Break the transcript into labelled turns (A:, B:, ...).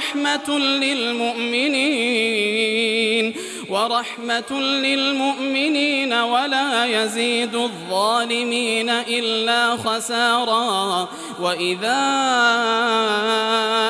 A: ورحمة للمؤمنين ورحمة للمؤمنين ولا يزيد الظالمين إلا خسارا. وإذا